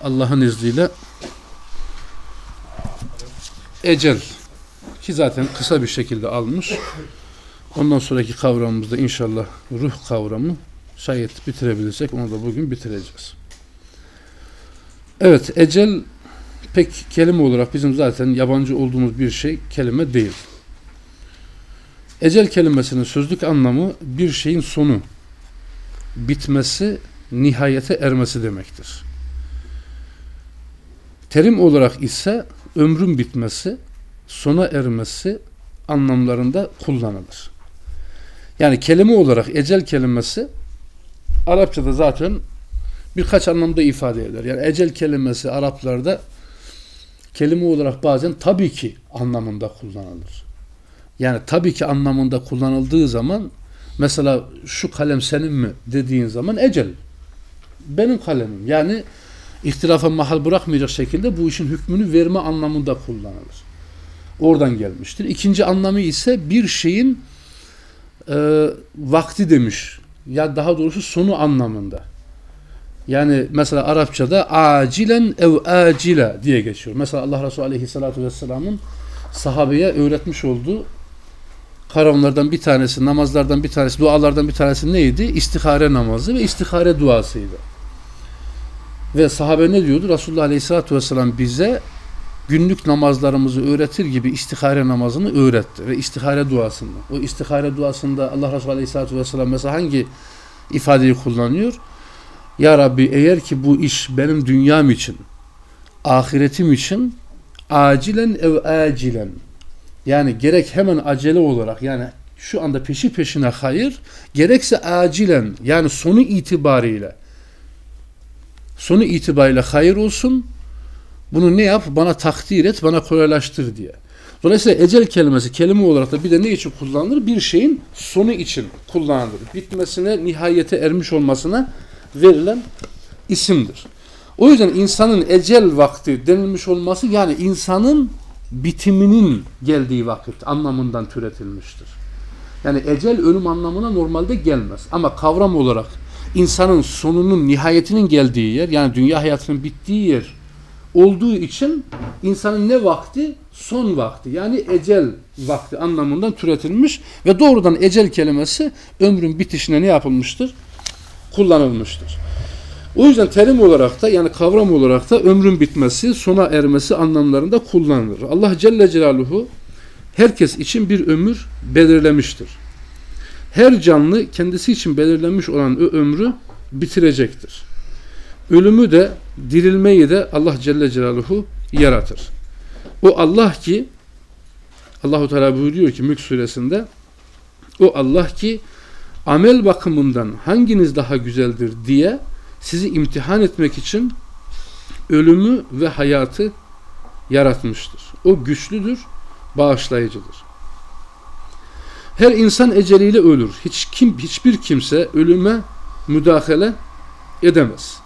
Allah'ın izniyle ecel ki zaten kısa bir şekilde almış. Ondan sonraki kavramımızda inşallah ruh kavramı şayet bitirebilirsek onu da bugün bitireceğiz. Evet ecel pek kelime olarak bizim zaten yabancı olduğumuz bir şey kelime değil. Ecel kelimesinin sözlük anlamı bir şeyin sonu, bitmesi, nihayete ermesi demektir. Terim olarak ise ömrün bitmesi, sona ermesi anlamlarında kullanılır. Yani kelime olarak ecel kelimesi Arapçada zaten birkaç anlamda ifade eder. Yani ecel kelimesi Araplarda kelime olarak bazen tabii ki anlamında kullanılır. Yani tabii ki anlamında kullanıldığı zaman mesela şu kalem senin mi dediğin zaman ecel benim kalemim. Yani ihtilafa mahal bırakmayacak şekilde bu işin hükmünü verme anlamında kullanılır. Oradan gelmiştir. İkinci anlamı ise bir şeyin e, vakti demiş. Ya daha doğrusu sonu anlamında. Yani mesela Arapçada acilen ev acile diye geçiyor. Mesela Allah Resulü Aleyhisselatü Vesselam'ın sahabeye öğretmiş olduğu kavramlardan bir tanesi, namazlardan bir tanesi, dualardan bir tanesi neydi? İstihare namazı ve istihare duasıydı. Ve sahabe ne diyordu? Resulullah Aleyhisselatü Vesselam bize günlük namazlarımızı öğretir gibi istihare namazını öğretti ve istihare duasında. O istihare duasında Allah Resulü Aleyhisselatü Vesselam mesela hangi ifadeyi kullanıyor? Ya Rabbi eğer ki bu iş benim dünyam için, ahiretim için acilen ev acilen yani gerek hemen acele olarak yani şu anda peşi peşine hayır gerekse acilen yani sonu itibariyle sonu itibariyle hayır olsun bunu ne yap bana takdir et bana kolaylaştır diye. Dolayısıyla ecel kelimesi kelime olarak da bir de ne için kullanılır? Bir şeyin sonu için kullanılır. Bitmesine, nihayete ermiş olmasına verilen isimdir. O yüzden insanın ecel vakti denilmiş olması yani insanın bitiminin geldiği vakit anlamından türetilmiştir. Yani ecel ölüm anlamına normalde gelmez. Ama kavram olarak insanın sonunun, nihayetinin geldiği yer yani dünya hayatının bittiği yer olduğu için insanın ne vakti? Son vakti. Yani ecel vakti anlamından türetilmiş ve doğrudan ecel kelimesi ömrün bitişine ne yapılmıştır? Kullanılmıştır. O yüzden terim olarak da yani kavram olarak da ömrün bitmesi, sona ermesi anlamlarında kullanılır. Allah Celle Celaluhu herkes için bir ömür belirlemiştir. Her canlı kendisi için belirlenmiş olan o ömrü bitirecektir. Ölümü de dirilmeyi de Allah Celle Celaluhu yaratır. O Allah ki Allahu Teala buyuruyor ki Mülk suresinde o Allah ki amel bakımından hanginiz daha güzeldir diye sizi imtihan etmek için ölümü ve hayatı yaratmıştır. O güçlüdür, bağışlayıcıdır. Her insan eceliyle ölür. Hiç kim hiçbir kimse ölüme müdahale edemez.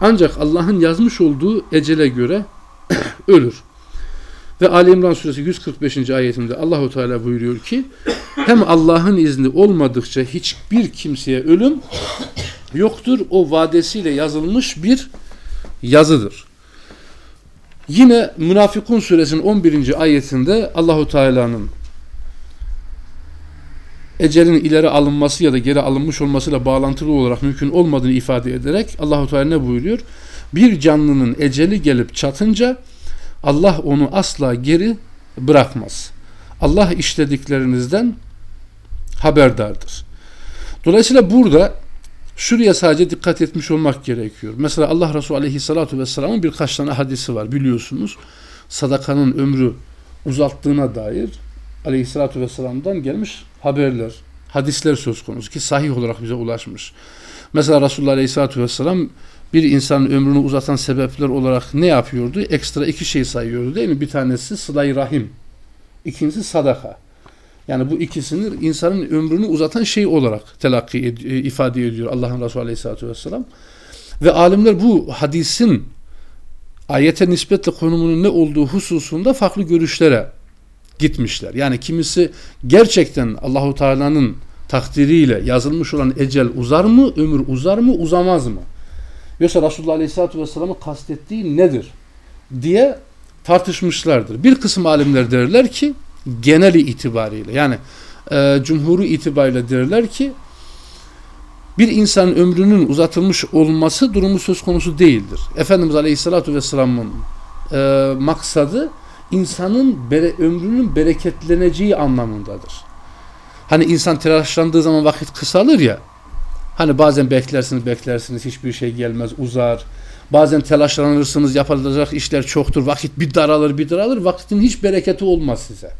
Ancak Allah'ın yazmış olduğu ecele göre ölür. Ve Ali İmran suresi 145. ayetinde Allahu Teala buyuruyor ki hem Allah'ın izni olmadıkça hiçbir kimseye ölüm yoktur. O vadesiyle yazılmış bir yazıdır. Yine Münafıkun suresinin 11. ayetinde Allahu Teala'nın ecelin ileri alınması ya da geri alınmış olmasıyla bağlantılı olarak mümkün olmadığını ifade ederek Allahu Teala ne buyuruyor? Bir canlının eceli gelip çatınca Allah onu asla geri bırakmaz. Allah işlediklerinizden haberdardır. Dolayısıyla burada şuraya sadece dikkat etmiş olmak gerekiyor. Mesela Allah Resulü Aleyhisselatü Vesselam'ın birkaç tane hadisi var biliyorsunuz. Sadakanın ömrü uzalttığına dair Aleyhisselatü Vesselam'dan gelmiş haberler, hadisler söz konusu ki sahih olarak bize ulaşmış. Mesela Resulullah Aleyhisselatü Vesselam bir insanın ömrünü uzatan sebepler olarak ne yapıyordu? Ekstra iki şey sayıyordu değil mi? Bir tanesi sıla rahim. İkincisi sadaka. Yani bu ikisini insanın ömrünü uzatan şey olarak telakki ed- e, ifade ediyor Allah'ın Resulü Aleyhisselatü Vesselam. Ve alimler bu hadisin ayete nispetle konumunun ne olduğu hususunda farklı görüşlere gitmişler. Yani kimisi gerçekten Allahu Teala'nın takdiriyle yazılmış olan ecel uzar mı, ömür uzar mı, uzamaz mı? Yoksa Resulullah Aleyhisselatü Vesselam'ın kastettiği nedir? diye tartışmışlardır. Bir kısım alimler derler ki geneli itibariyle yani e, cumhuru itibariyle derler ki bir insanın ömrünün uzatılmış olması durumu söz konusu değildir. Efendimiz Aleyhisselatü Vesselam'ın e, maksadı insanın bere, ömrünün bereketleneceği anlamındadır. Hani insan telaşlandığı zaman vakit kısalır ya. Hani bazen beklersiniz beklersiniz hiçbir şey gelmez uzar. Bazen telaşlanırsınız yapılacak işler çoktur. Vakit bir daralır bir daralır. Vakitin hiç bereketi olmaz size.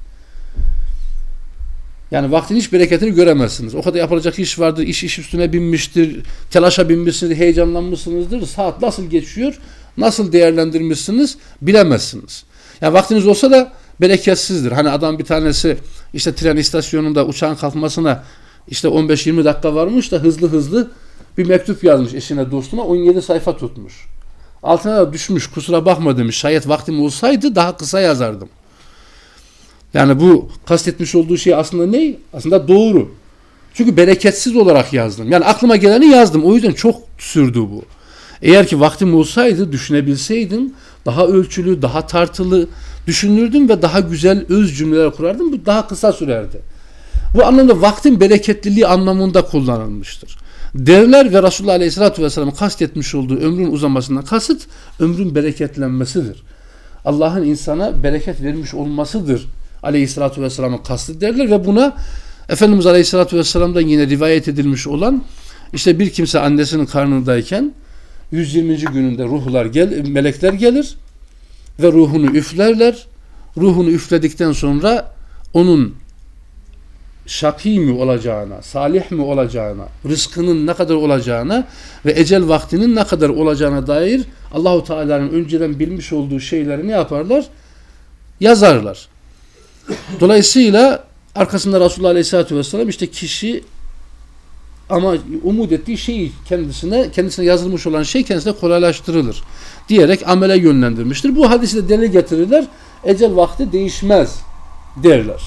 Yani vaktin hiç bereketini göremezsiniz. O kadar yapılacak iş vardır. iş iş üstüne binmiştir. Telaşa binmişsiniz. Heyecanlanmışsınızdır. Saat nasıl geçiyor? Nasıl değerlendirmişsiniz? Bilemezsiniz. Yani vaktiniz olsa da bereketsizdir. Hani adam bir tanesi işte tren istasyonunda uçağın kalkmasına işte 15-20 dakika varmış da hızlı hızlı bir mektup yazmış eşine dostuna 17 sayfa tutmuş. Altına da düşmüş kusura bakma demiş şayet vaktim olsaydı daha kısa yazardım. Yani bu kastetmiş olduğu şey aslında ne? Aslında doğru. Çünkü bereketsiz olarak yazdım. Yani aklıma geleni yazdım. O yüzden çok sürdü bu. Eğer ki vaktim olsaydı düşünebilseydim daha ölçülü, daha tartılı düşünürdüm ve daha güzel öz cümleler kurardım. Bu daha kısa sürerdi. Bu anlamda vaktin bereketliliği anlamında kullanılmıştır. Devler ve Resulullah Aleyhisselatü Vesselam'ın kastetmiş olduğu ömrün uzamasından kasıt ömrün bereketlenmesidir. Allah'ın insana bereket vermiş olmasıdır Aleyhisselatü Vesselam'ın kastı derler ve buna Efendimiz Aleyhisselatü Vesselam'dan yine rivayet edilmiş olan işte bir kimse annesinin karnındayken 120. gününde ruhlar gel, melekler gelir ve ruhunu üflerler. Ruhunu üfledikten sonra onun şaki mi olacağına, salih mi olacağına, rızkının ne kadar olacağına ve ecel vaktinin ne kadar olacağına dair Allahu Teala'nın önceden bilmiş olduğu şeyleri ne yaparlar? Yazarlar. Dolayısıyla arkasında Resulullah Aleyhisselatü Vesselam işte kişi ama umut ettiği şey kendisine kendisine yazılmış olan şey kendisine kolaylaştırılır diyerek amele yönlendirmiştir. Bu hadisi de delil getirirler. Ecel vakti değişmez derler.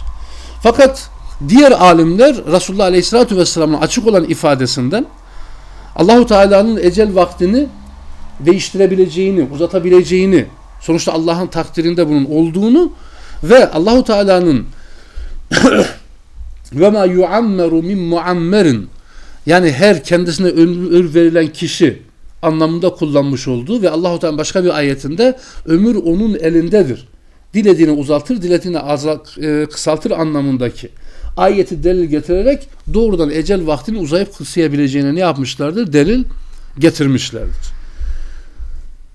Fakat diğer alimler Resulullah Aleyhisselatü Vesselam'ın açık olan ifadesinden Allahu Teala'nın ecel vaktini değiştirebileceğini, uzatabileceğini, sonuçta Allah'ın takdirinde bunun olduğunu ve Allahu Teala'nın ve ma yuammeru min muammerin yani her kendisine ömür verilen kişi anlamında kullanmış olduğu ve Allahu Teala başka bir ayetinde ömür onun elindedir. Dilediğini uzaltır, dilediğini azalt, e, kısaltır anlamındaki ayeti delil getirerek doğrudan ecel vaktini uzayıp kısayabileceğini ne yapmışlardır? Delil getirmişlerdir.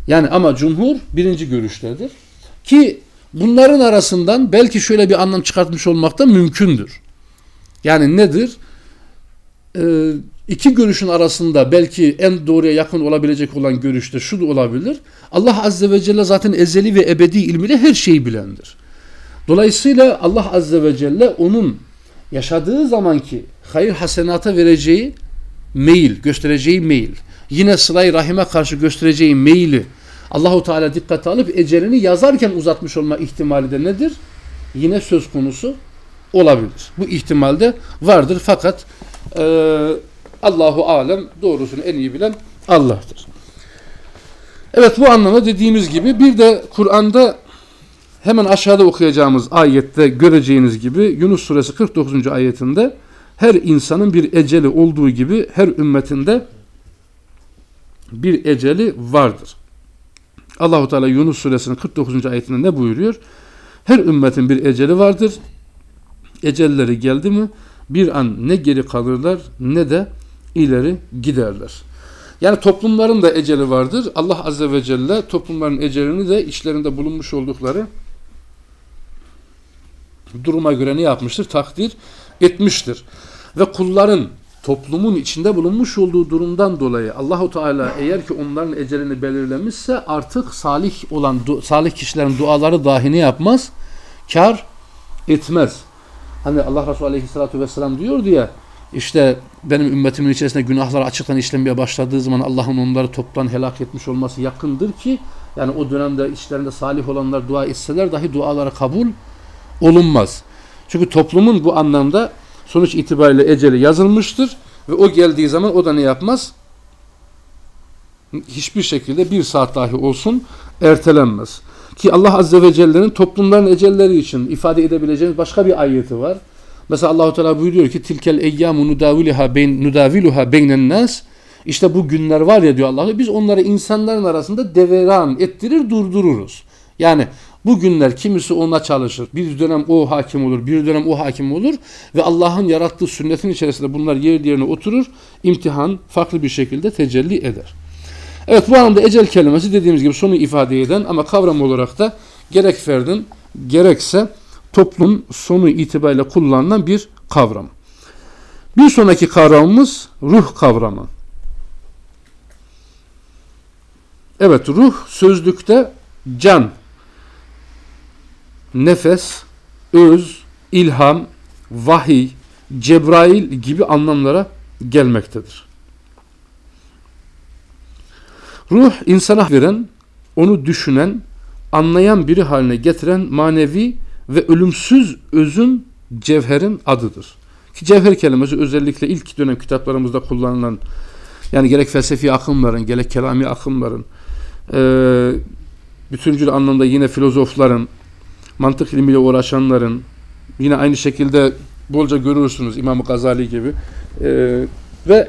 Yani ama cumhur birinci görüştedir. Ki bunların arasından belki şöyle bir anlam çıkartmış olmak da mümkündür. Yani nedir? Ee, iki görüşün arasında belki en doğruya yakın olabilecek olan görüşte şu da olabilir. Allah Azze ve Celle zaten ezeli ve ebedi ilmiyle her şeyi bilendir. Dolayısıyla Allah Azze ve Celle onun yaşadığı zamanki hayır hasenata vereceği meyil, göstereceği meyil, yine sılay rahime karşı göstereceği meyili Allahu Teala dikkate alıp ecelini yazarken uzatmış olma ihtimali de nedir? Yine söz konusu olabilir. Bu ihtimalde vardır fakat e, Allahu alem doğrusunu en iyi bilen Allah'tır. Evet bu anlamda dediğimiz gibi bir de Kur'an'da hemen aşağıda okuyacağımız ayette göreceğiniz gibi Yunus suresi 49. ayetinde her insanın bir eceli olduğu gibi her ümmetinde bir eceli vardır. Allahu Teala Yunus suresinin 49. ayetinde ne buyuruyor? Her ümmetin bir eceli vardır. Ecelleri geldi mi bir an ne geri kalırlar ne de ileri giderler. Yani toplumların da eceli vardır. Allah Azze ve Celle toplumların ecelini de içlerinde bulunmuş oldukları duruma göre ne yapmıştır? Takdir etmiştir. Ve kulların toplumun içinde bulunmuş olduğu durumdan dolayı Allahu Teala eğer ki onların ecelini belirlemişse artık salih olan salih kişilerin duaları dahi ne yapmaz? Kar etmez. Hani Allah Resulü Aleyhisselatü Vesselam diyor diye işte benim ümmetimin içerisinde günahlar açıktan işlenmeye başladığı zaman Allah'ın onları toptan helak etmiş olması yakındır ki yani o dönemde içlerinde salih olanlar dua etseler dahi duaları kabul olunmaz. Çünkü toplumun bu anlamda sonuç itibariyle eceli yazılmıştır ve o geldiği zaman o da ne yapmaz? hiçbir şekilde bir saat dahi olsun ertelenmez. Ki Allah Azze ve Celle'nin toplumların ecelleri için ifade edebileceğimiz başka bir ayeti var. Mesela Allahu Teala buyuruyor ki tilkel eyyamu nudaviluha beyn nudaviluha beynen nas. İşte bu günler var ya diyor Allah. Biz onları insanların arasında deveran ettirir durdururuz. Yani bu günler kimisi ona çalışır. Bir dönem o hakim olur, bir dönem o hakim olur ve Allah'ın yarattığı sünnetin içerisinde bunlar yer yerine oturur. İmtihan farklı bir şekilde tecelli eder. Evet bu anlamda ecel kelimesi dediğimiz gibi sonu ifade eden ama kavram olarak da gerek ferdin gerekse toplum sonu itibariyle kullanılan bir kavram. Bir sonraki kavramımız ruh kavramı. Evet ruh sözlükte can, nefes, öz, ilham, vahiy, Cebrail gibi anlamlara gelmektedir. Ruh insana veren, onu düşünen, anlayan biri haline getiren manevi ve ölümsüz özün cevherin adıdır. Ki cevher kelimesi özellikle ilk dönem kitaplarımızda kullanılan yani gerek felsefi akımların, gerek kelami akımların, e, bütüncül anlamda yine filozofların, mantık ilmiyle uğraşanların, yine aynı şekilde bolca görürsünüz İmam Gazali gibi e, ve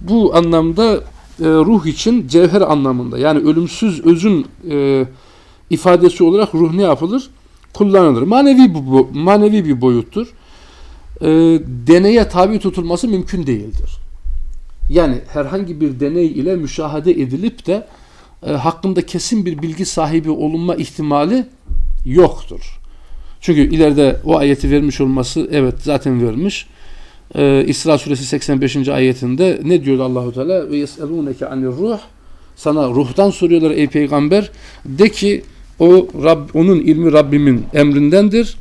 bu anlamda e, ruh için cevher anlamında yani ölümsüz özün e, ifadesi olarak ruh ne yapılır? Kullanılır. Manevi bu, manevi bir boyuttur. E, deneye tabi tutulması mümkün değildir. Yani herhangi bir deney ile müşahede edilip de e, hakkında kesin bir bilgi sahibi olunma ihtimali yoktur. Çünkü ileride o ayeti vermiş olması evet zaten vermiş. Ee, İsra suresi 85. ayetinde ne diyor Allahu Teala ve yeseluneke anir ruh sana ruhtan soruyorlar ey peygamber de ki o Rab, onun ilmi Rabbimin emrindendir.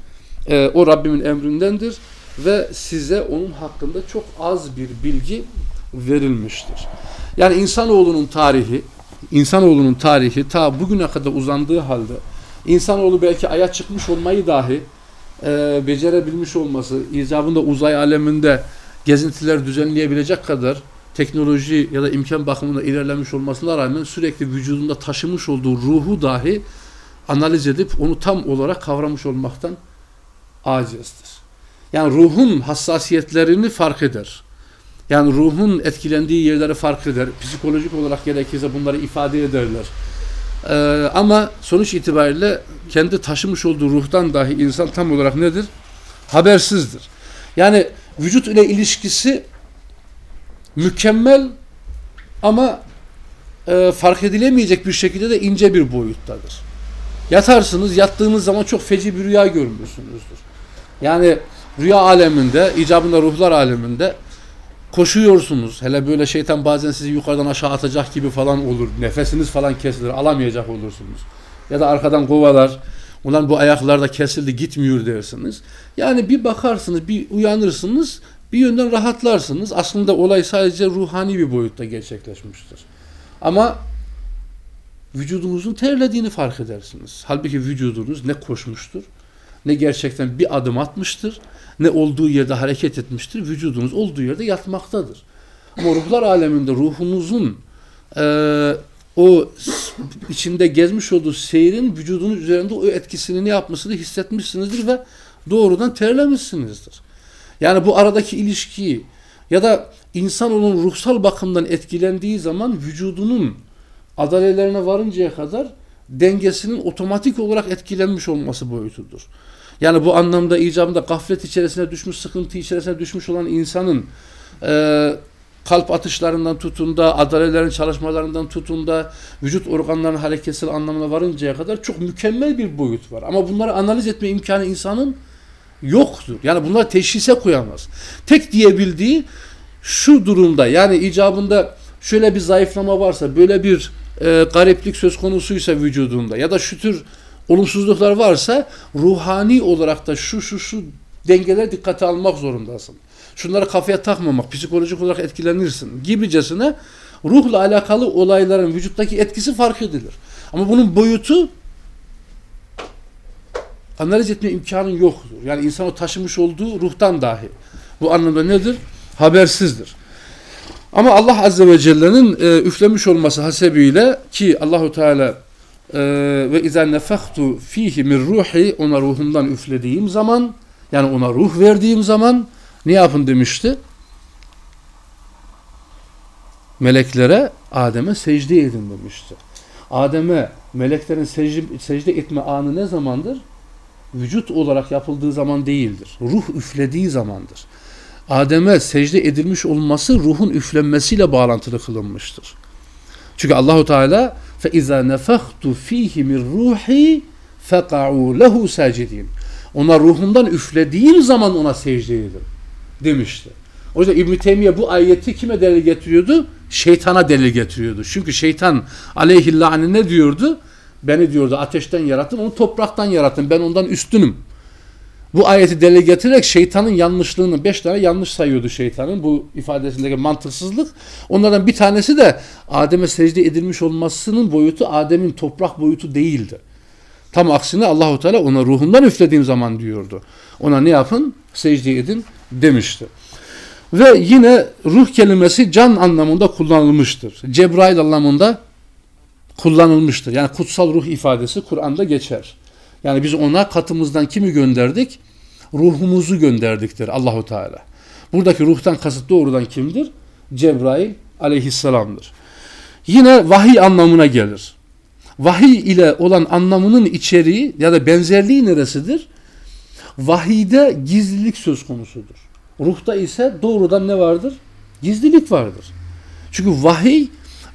Ee, o Rabbimin emrindendir ve size onun hakkında çok az bir bilgi verilmiştir. Yani insanoğlunun tarihi insanoğlunun tarihi ta bugüne kadar uzandığı halde insanoğlu belki aya çıkmış olmayı dahi e, becerebilmiş olması, icabında uzay aleminde gezintiler düzenleyebilecek kadar teknoloji ya da imkan bakımında ilerlemiş olmasına rağmen sürekli vücudunda taşımış olduğu ruhu dahi analiz edip onu tam olarak kavramış olmaktan acizdir. Yani ruhun hassasiyetlerini fark eder. Yani ruhun etkilendiği yerleri fark eder. Psikolojik olarak gerekirse bunları ifade ederler. Ee, ama sonuç itibariyle kendi taşımış olduğu ruhtan dahi insan tam olarak nedir? Habersizdir. Yani vücut ile ilişkisi mükemmel ama e, fark edilemeyecek bir şekilde de ince bir boyuttadır. Yatarsınız, yattığınız zaman çok feci bir rüya görmüşsünüzdür. Yani rüya aleminde, icabında ruhlar aleminde koşuyorsunuz. Hele böyle şeytan bazen sizi yukarıdan aşağı atacak gibi falan olur. Nefesiniz falan kesilir. Alamayacak olursunuz. Ya da arkadan kovalar. Ulan bu ayaklar da kesildi gitmiyor dersiniz. Yani bir bakarsınız, bir uyanırsınız, bir yönden rahatlarsınız. Aslında olay sadece ruhani bir boyutta gerçekleşmiştir. Ama vücudunuzun terlediğini fark edersiniz. Halbuki vücudunuz ne koşmuştur, ne gerçekten bir adım atmıştır, ne olduğu yerde hareket etmiştir, vücudunuz olduğu yerde yatmaktadır. Ama ruhlar aleminde ruhunuzun e, o içinde gezmiş olduğu seyrin vücudunuz üzerinde o etkisini ne yapmasını hissetmişsinizdir ve doğrudan terlemişsinizdir. Yani bu aradaki ilişkiyi ya da insan onun ruhsal bakımdan etkilendiği zaman vücudunun adalelerine varıncaya kadar dengesinin otomatik olarak etkilenmiş olması boyutudur. Yani bu anlamda icabında gaflet içerisine düşmüş, sıkıntı içerisine düşmüş olan insanın e, kalp atışlarından tutun da, adalelerin çalışmalarından tutun da, vücut organlarının hareketsel anlamına varıncaya kadar çok mükemmel bir boyut var. Ama bunları analiz etme imkanı insanın yoktur. Yani bunları teşhise koyamaz. Tek diyebildiği şu durumda yani icabında şöyle bir zayıflama varsa, böyle bir e, gariplik söz konusuysa vücudunda ya da şu tür olumsuzluklar varsa ruhani olarak da şu şu şu dengeler dikkate almak zorundasın. Şunları kafaya takmamak, psikolojik olarak etkilenirsin gibicesine ruhla alakalı olayların vücuttaki etkisi fark edilir. Ama bunun boyutu analiz etme imkanın yoktur. Yani insan o taşımış olduğu ruhtan dahi. Bu anlamda nedir? Habersizdir. Ama Allah Azze ve Celle'nin e, üflemiş olması hasebiyle ki Allahu Teala e, ve izen nefahtu fihi min ruhi ona ruhumdan üflediğim zaman yani ona ruh verdiğim zaman ne yapın demişti? Meleklere Adem'e secde edin demişti. Adem'e meleklerin secde, secde etme anı ne zamandır? Vücut olarak yapıldığı zaman değildir. Ruh üflediği zamandır. Adem'e secde edilmiş olması ruhun üflenmesiyle bağlantılı kılınmıştır. Çünkü Allahu Teala fe iza nefahtu fihi min ruhi feka'u lehu sacidin. Ona ruhumdan üflediğim zaman ona secde edin demişti. O yüzden İbn Teymiye bu ayeti kime delil getiriyordu? Şeytana delil getiriyordu. Çünkü şeytan aleyhillâni ne diyordu? Beni diyordu ateşten yarattın, onu topraktan yarattın. Ben ondan üstünüm. Bu ayeti delil getirerek şeytanın yanlışlığını, beş tane yanlış sayıyordu şeytanın bu ifadesindeki mantıksızlık. Onlardan bir tanesi de Adem'e secde edilmiş olmasının boyutu Adem'in toprak boyutu değildi. Tam aksine Allahu Teala ona ruhundan üflediğim zaman diyordu. Ona ne yapın? Secde edin demişti. Ve yine ruh kelimesi can anlamında kullanılmıştır. Cebrail anlamında kullanılmıştır. Yani kutsal ruh ifadesi Kur'an'da geçer. Yani biz ona katımızdan kimi gönderdik? Ruhumuzu gönderdiktir Allahu Teala. Buradaki ruhtan kasıt doğrudan kimdir? Cebrail aleyhisselamdır. Yine vahiy anlamına gelir. Vahiy ile olan anlamının içeriği ya da benzerliği neresidir? Vahiyde gizlilik söz konusudur. Ruhta ise doğrudan ne vardır? Gizlilik vardır. Çünkü vahiy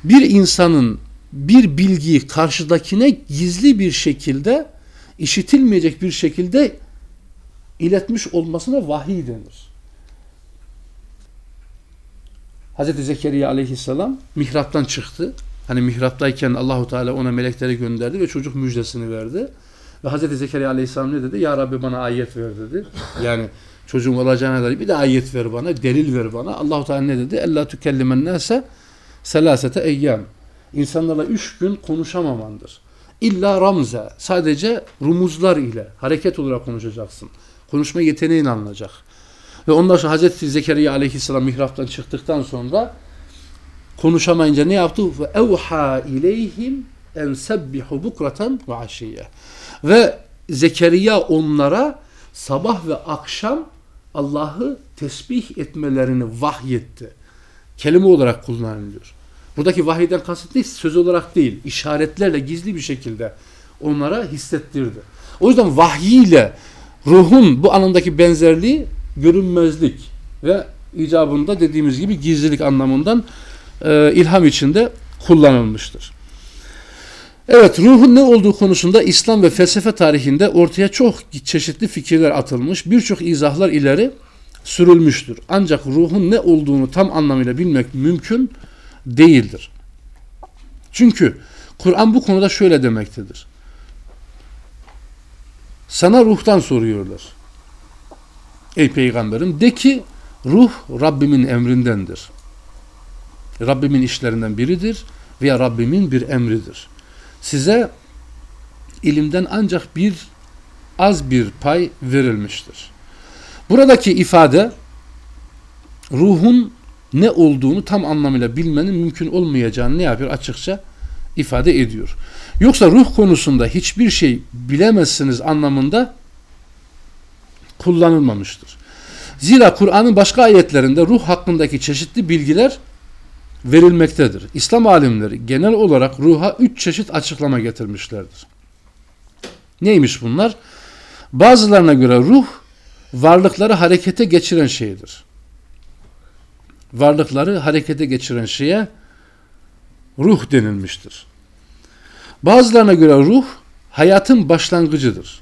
bir insanın bir bilgiyi karşıdakine gizli bir şekilde işitilmeyecek bir şekilde iletmiş olmasına vahiy denir. Hz. Zekeriya aleyhisselam mihraptan çıktı. Hani mihraptayken Allahu Teala ona melekleri gönderdi ve çocuk müjdesini verdi. Ve Hz. Zekeriya aleyhisselam ne dedi? Ya Rabbi bana ayet ver dedi. Yani çocuğum olacağına dair bir de ayet ver bana, delil ver bana. Allahu Teala ne dedi? Ella tükellimen nase selasete eyyam. İnsanlarla üç gün konuşamamandır. İlla ramza. Sadece rumuzlar ile hareket olarak konuşacaksın. Konuşma yeteneğin alınacak. Ve ondan sonra Hazreti Zekeriya aleyhisselam mihraptan çıktıktan sonra konuşamayınca ne yaptı? Ve evha ileyhim en sebbihu bukraten ve aşiyye. Ve Zekeriya onlara sabah ve akşam Allah'ı tesbih etmelerini vahyetti. Kelime olarak kullanılıyor. Buradaki vahiyden kasıt değil, söz olarak değil, işaretlerle gizli bir şekilde onlara hissettirdi. O yüzden vahiy ruhun bu anındaki benzerliği görünmezlik ve icabında dediğimiz gibi gizlilik anlamından e, ilham içinde kullanılmıştır. Evet ruhun ne olduğu konusunda İslam ve felsefe tarihinde ortaya çok çeşitli fikirler atılmış, birçok izahlar ileri sürülmüştür. Ancak ruhun ne olduğunu tam anlamıyla bilmek mümkün değildir. Çünkü Kur'an bu konuda şöyle demektedir. Sana ruhtan soruyorlar. Ey peygamberim de ki ruh Rabbimin emrindendir. Rabbimin işlerinden biridir veya Rabbimin bir emridir. Size ilimden ancak bir az bir pay verilmiştir. Buradaki ifade ruhun ne olduğunu tam anlamıyla bilmenin mümkün olmayacağını ne yapıyor açıkça ifade ediyor. Yoksa ruh konusunda hiçbir şey bilemezsiniz anlamında kullanılmamıştır. Zira Kur'an'ın başka ayetlerinde ruh hakkındaki çeşitli bilgiler verilmektedir. İslam alimleri genel olarak ruha üç çeşit açıklama getirmişlerdir. Neymiş bunlar? Bazılarına göre ruh varlıkları harekete geçiren şeydir varlıkları harekete geçiren şeye ruh denilmiştir. Bazılarına göre ruh hayatın başlangıcıdır.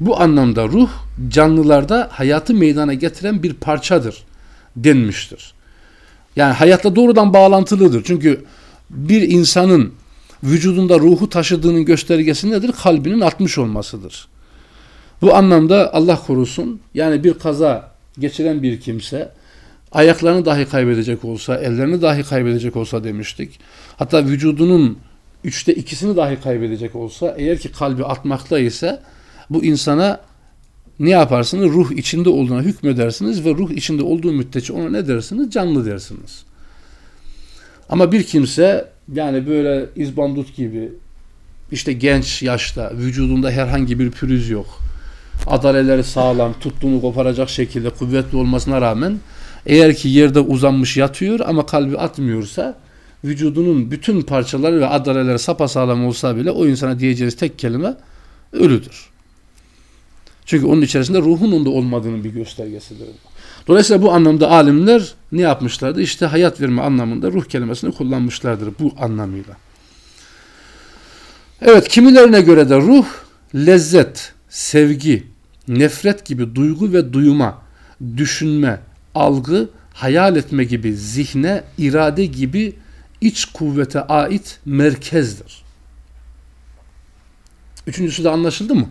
Bu anlamda ruh canlılarda hayatı meydana getiren bir parçadır denmiştir. Yani hayatla doğrudan bağlantılıdır. Çünkü bir insanın vücudunda ruhu taşıdığının göstergesi nedir? Kalbinin atmış olmasıdır. Bu anlamda Allah korusun yani bir kaza geçiren bir kimse ayaklarını dahi kaybedecek olsa, ellerini dahi kaybedecek olsa demiştik. Hatta vücudunun üçte ikisini dahi kaybedecek olsa, eğer ki kalbi atmakta ise bu insana ne yaparsınız? Ruh içinde olduğuna hükmedersiniz ve ruh içinde olduğu müddetçe ona ne dersiniz? Canlı dersiniz. Ama bir kimse yani böyle izbandut gibi işte genç yaşta vücudunda herhangi bir pürüz yok. Adaleleri sağlam, tuttuğunu koparacak şekilde kuvvetli olmasına rağmen eğer ki yerde uzanmış yatıyor ama kalbi atmıyorsa vücudunun bütün parçaları ve adaleleri sapasağlam olsa bile o insana diyeceğiz tek kelime ölüdür. Çünkü onun içerisinde ruhun onda olmadığının bir göstergesidir. Dolayısıyla bu anlamda alimler ne yapmışlardı? İşte hayat verme anlamında ruh kelimesini kullanmışlardır bu anlamıyla. Evet kimilerine göre de ruh lezzet, sevgi, nefret gibi duygu ve duyuma, düşünme, algı, hayal etme gibi zihne, irade gibi iç kuvvete ait merkezdir. Üçüncüsü de anlaşıldı mı?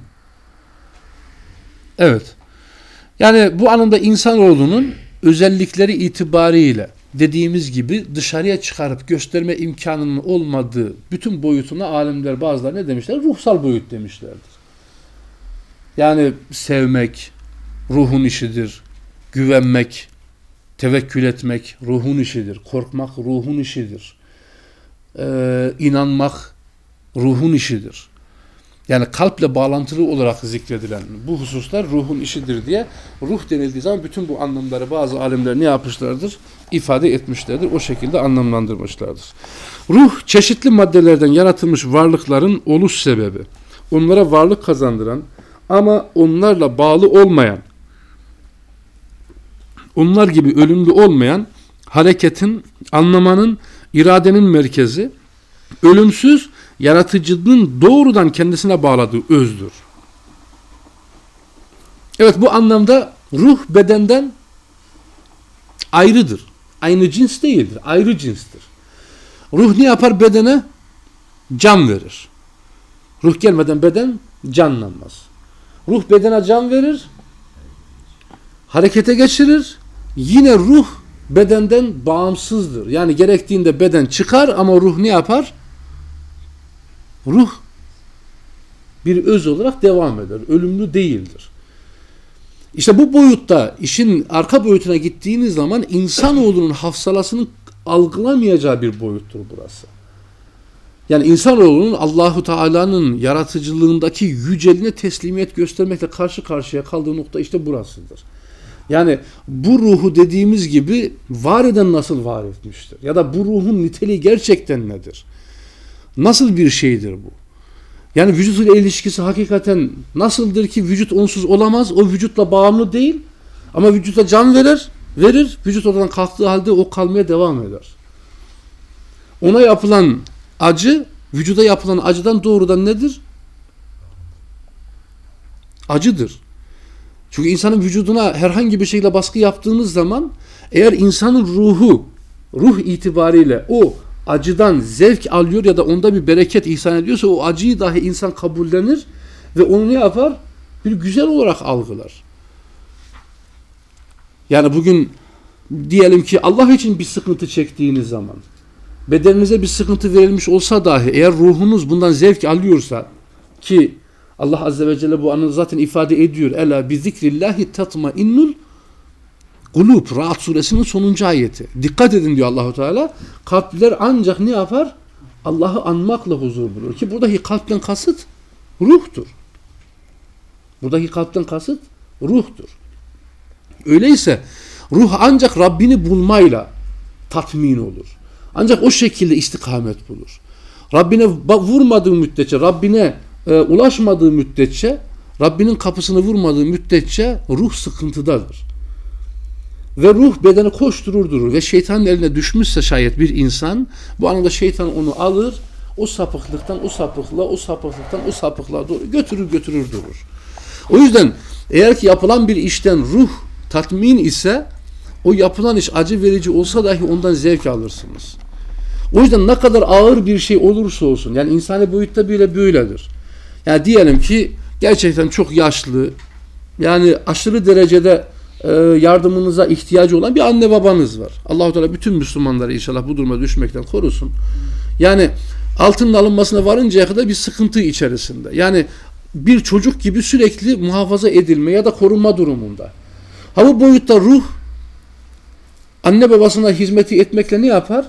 Evet. Yani bu anlamda insanoğlunun özellikleri itibariyle dediğimiz gibi dışarıya çıkarıp gösterme imkanının olmadığı bütün boyutuna alimler bazıları ne demişler? Ruhsal boyut demişlerdir. Yani sevmek ruhun işidir. Güvenmek, tevekkül etmek ruhun işidir. Korkmak ruhun işidir. Ee, inanmak ruhun işidir. Yani kalple bağlantılı olarak zikredilen bu hususlar ruhun işidir diye ruh denildiği zaman bütün bu anlamları bazı alimler ne yapmışlardır? ifade etmişlerdir. O şekilde anlamlandırmışlardır. Ruh çeşitli maddelerden yaratılmış varlıkların oluş sebebi. Onlara varlık kazandıran ama onlarla bağlı olmayan onlar gibi ölümlü olmayan hareketin, anlamanın, iradenin merkezi, ölümsüz yaratıcının doğrudan kendisine bağladığı özdür. Evet bu anlamda ruh bedenden ayrıdır. Aynı cins değildir. Ayrı cinstir. Ruh ne yapar bedene? Can verir. Ruh gelmeden beden canlanmaz. Ruh bedene can verir, harekete geçirir. Yine ruh bedenden bağımsızdır. Yani gerektiğinde beden çıkar ama ruh ne yapar? Ruh bir öz olarak devam eder. Ölümlü değildir. İşte bu boyutta işin arka boyutuna gittiğiniz zaman insanoğlunun hafsalasının algılamayacağı bir boyuttur burası. Yani insanoğlunun Allahu Teala'nın yaratıcılığındaki yüceliğine teslimiyet göstermekle karşı karşıya kaldığı nokta işte burasıdır. Yani bu ruhu dediğimiz gibi var eden nasıl var etmiştir? Ya da bu ruhun niteliği gerçekten nedir? Nasıl bir şeydir bu? Yani vücut ile ilişkisi hakikaten nasıldır ki vücut onsuz olamaz. O vücutla bağımlı değil. Ama vücuta can verir, verir. Vücut oradan kalktığı halde o kalmaya devam eder. Ona yapılan acı, vücuda yapılan acıdan doğrudan nedir? Acıdır. Çünkü insanın vücuduna herhangi bir şekilde baskı yaptığınız zaman eğer insanın ruhu, ruh itibariyle o acıdan zevk alıyor ya da onda bir bereket ihsan ediyorsa o acıyı dahi insan kabullenir ve onu ne yapar? Bir güzel olarak algılar. Yani bugün diyelim ki Allah için bir sıkıntı çektiğiniz zaman bedeninize bir sıkıntı verilmiş olsa dahi eğer ruhunuz bundan zevk alıyorsa ki Allah Azze ve Celle bu anı zaten ifade ediyor. Ela bi zikrillahi tatma innul Kulub Rahat suresinin sonuncu ayeti. Dikkat edin diyor Allahu Teala. Kalpler ancak ne yapar? Allah'ı anmakla huzur bulur. Ki buradaki kalpten kasıt ruhtur. Buradaki kalpten kasıt ruhtur. Öyleyse ruh ancak Rabbini bulmayla tatmin olur. Ancak o şekilde istikamet bulur. Rabbine vurmadığı müddetçe, Rabbine e, ulaşmadığı müddetçe, Rabbinin kapısını vurmadığı müddetçe ruh sıkıntıdadır. Ve ruh bedeni koşturur durur ve şeytanın eline düşmüşse şayet bir insan bu anında şeytan onu alır o sapıklıktan o sapıklığa o sapıklıktan o sapıklığa doğru götürür götürür durur. O yüzden eğer ki yapılan bir işten ruh tatmin ise o yapılan iş acı verici olsa dahi ondan zevk alırsınız. O yüzden ne kadar ağır bir şey olursa olsun yani insani boyutta bile böyledir. Yani diyelim ki gerçekten çok yaşlı yani aşırı derecede e, yardımınıza ihtiyacı olan bir anne babanız var. Allahu Teala bütün Müslümanları inşallah bu duruma düşmekten korusun. Yani altının alınmasına varıncaya kadar bir sıkıntı içerisinde. Yani bir çocuk gibi sürekli muhafaza edilme ya da korunma durumunda. Ha bu boyutta ruh anne babasına hizmeti etmekle ne yapar?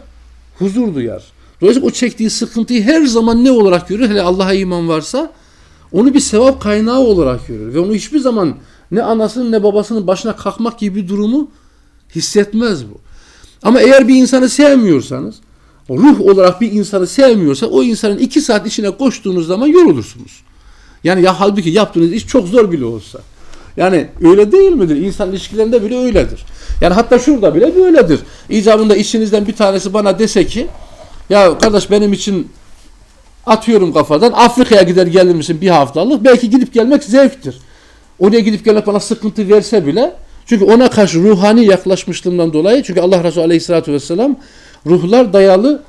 huzur duyar. Dolayısıyla o çektiği sıkıntıyı her zaman ne olarak görür? Hele Allah'a iman varsa onu bir sevap kaynağı olarak görür. Ve onu hiçbir zaman ne anasının ne babasının başına kalkmak gibi bir durumu hissetmez bu. Ama eğer bir insanı sevmiyorsanız, ruh olarak bir insanı sevmiyorsa o insanın iki saat içine koştuğunuz zaman yorulursunuz. Yani ya halbuki yaptığınız iş çok zor bile olsa. Yani öyle değil midir? İnsan ilişkilerinde bile öyledir. Yani hatta şurada bile böyledir. İcabında işinizden bir tanesi bana dese ki ya kardeş benim için atıyorum kafadan Afrika'ya gider gelir misin bir haftalık? Belki gidip gelmek zevktir. Oraya gidip gelmek bana sıkıntı verse bile çünkü ona karşı ruhani yaklaşmışlığımdan dolayı çünkü Allah Resulü Aleyhisselatü Vesselam ruhlar dayalı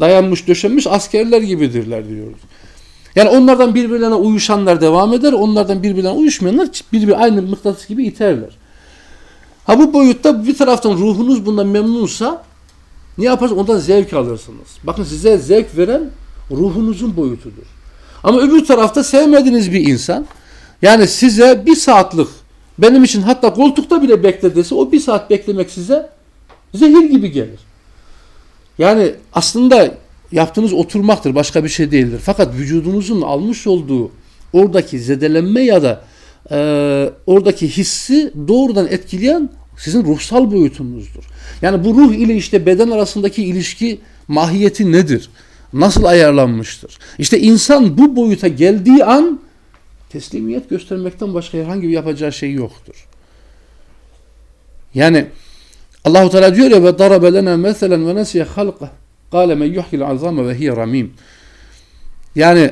dayanmış döşenmiş askerler gibidirler diyoruz. Yani onlardan birbirlerine uyuşanlar devam eder, onlardan birbirlerine uyuşmayanlar birbiri aynı mıknatıs gibi iterler. Ha bu boyutta bir taraftan ruhunuz bundan memnunsa ne yaparsınız? Ondan zevk alırsınız. Bakın size zevk veren ruhunuzun boyutudur. Ama öbür tarafta sevmediğiniz bir insan yani size bir saatlik benim için hatta koltukta bile bekle o bir saat beklemek size zehir gibi gelir. Yani aslında yaptığınız oturmaktır başka bir şey değildir. Fakat vücudunuzun almış olduğu oradaki zedelenme ya da e, oradaki hissi doğrudan etkileyen sizin ruhsal boyutunuzdur. Yani bu ruh ile işte beden arasındaki ilişki mahiyeti nedir? Nasıl ayarlanmıştır? İşte insan bu boyuta geldiği an teslimiyet göstermekten başka herhangi bir yapacağı şey yoktur. Yani Allahu Teala diyor ya ve darabe lena meselen ve nesiye halqa Kâle men yuhkil azame ve hiye ramim. Yani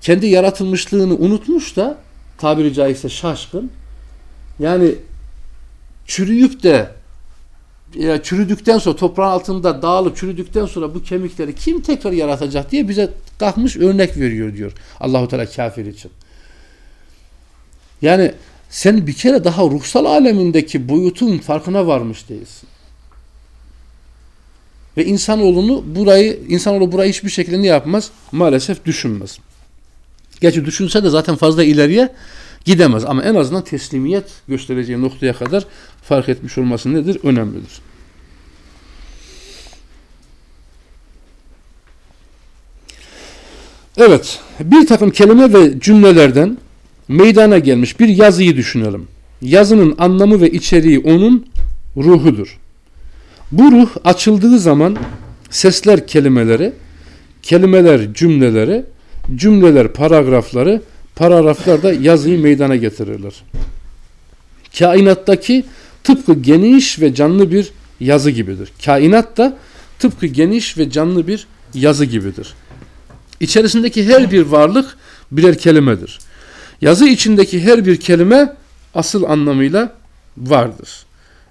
kendi yaratılmışlığını unutmuş da tabiri caizse şaşkın. Yani çürüyüp de ya çürüdükten sonra toprağın altında dağılıp çürüdükten sonra bu kemikleri kim tekrar yaratacak diye bize kalkmış örnek veriyor diyor Allahu Teala kafir için. Yani sen bir kere daha ruhsal alemindeki boyutun farkına varmış değilsin. Ve insanoğlunu burayı, insanoğlu burayı hiçbir şekilde ne yapmaz? Maalesef düşünmez. Gerçi düşünse de zaten fazla ileriye gidemez. Ama en azından teslimiyet göstereceği noktaya kadar fark etmiş olması nedir? Önemlidir. Evet, bir takım kelime ve cümlelerden meydana gelmiş bir yazıyı düşünelim. Yazının anlamı ve içeriği onun ruhudur. Bu ruh açıldığı zaman sesler kelimeleri, kelimeler cümleleri, cümleler paragrafları, paragraflar da yazıyı meydana getirirler. Kainattaki tıpkı geniş ve canlı bir yazı gibidir. Kainat da tıpkı geniş ve canlı bir yazı gibidir. İçerisindeki her bir varlık birer kelimedir. Yazı içindeki her bir kelime asıl anlamıyla vardır.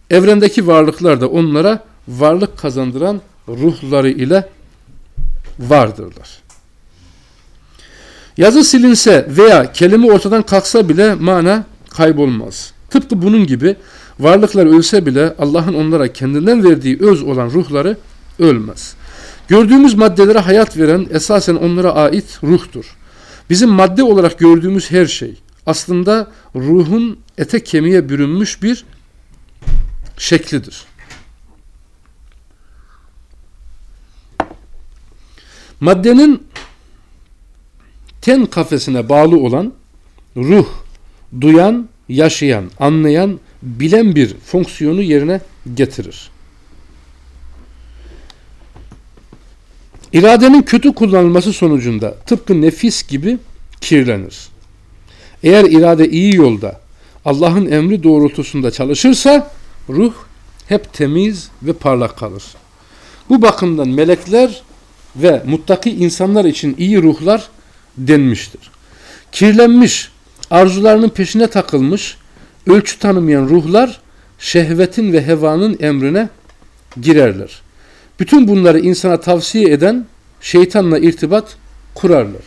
Evrendeki varlıklar da onlara varlık kazandıran ruhları ile vardırlar. Yazı silinse veya kelime ortadan kalksa bile mana kaybolmaz. Tıpkı bunun gibi varlıklar ölse bile Allah'ın onlara kendinden verdiği öz olan ruhları ölmez. Gördüğümüz maddelere hayat veren esasen onlara ait ruhtur. Bizim madde olarak gördüğümüz her şey aslında ruhun ete kemiğe bürünmüş bir şeklidir. Maddenin ten kafesine bağlı olan ruh, duyan, yaşayan, anlayan, bilen bir fonksiyonu yerine getirir. İradenin kötü kullanılması sonucunda tıpkı nefis gibi kirlenir. Eğer irade iyi yolda Allah'ın emri doğrultusunda çalışırsa ruh hep temiz ve parlak kalır. Bu bakımdan melekler ve muttaki insanlar için iyi ruhlar denmiştir. Kirlenmiş, arzularının peşine takılmış, ölçü tanımayan ruhlar şehvetin ve hevanın emrine girerler. Bütün bunları insana tavsiye eden şeytanla irtibat kurarlar.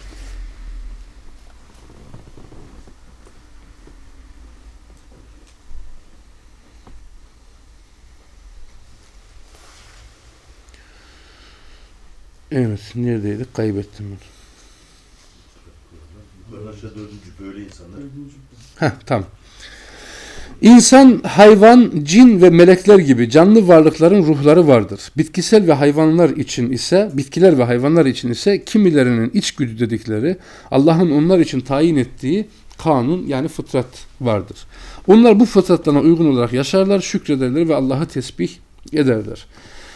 Evet, neredeydik? Kaybettim bunu. Yukarıdan aşağı dördüncü böyle insanlar. Heh, tamam. İnsan, hayvan, cin ve melekler gibi canlı varlıkların ruhları vardır. Bitkisel ve hayvanlar için ise, bitkiler ve hayvanlar için ise kimilerinin içgüdü dedikleri Allah'ın onlar için tayin ettiği kanun yani fıtrat vardır. Onlar bu fıtratlarına uygun olarak yaşarlar, şükrederler ve Allah'ı tesbih ederler.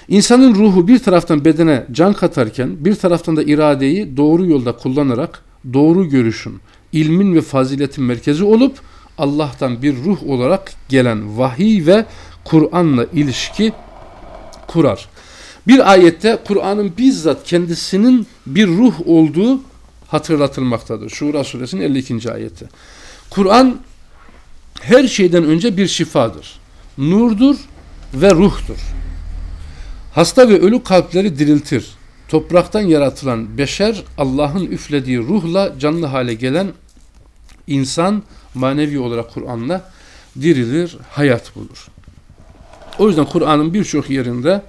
İnsanın ruhu bir taraftan bedene can katarken bir taraftan da iradeyi doğru yolda kullanarak doğru görüşün, ilmin ve faziletin merkezi olup Allah'tan bir ruh olarak gelen vahiy ve Kur'an'la ilişki kurar. Bir ayette Kur'an'ın bizzat kendisinin bir ruh olduğu hatırlatılmaktadır. Şura suresinin 52. ayeti. Kur'an her şeyden önce bir şifadır. Nurdur ve ruhtur. Hasta ve ölü kalpleri diriltir. Topraktan yaratılan beşer Allah'ın üflediği ruhla canlı hale gelen insan manevi olarak Kur'an'la dirilir, hayat bulur. O yüzden Kur'an'ın birçok yerinde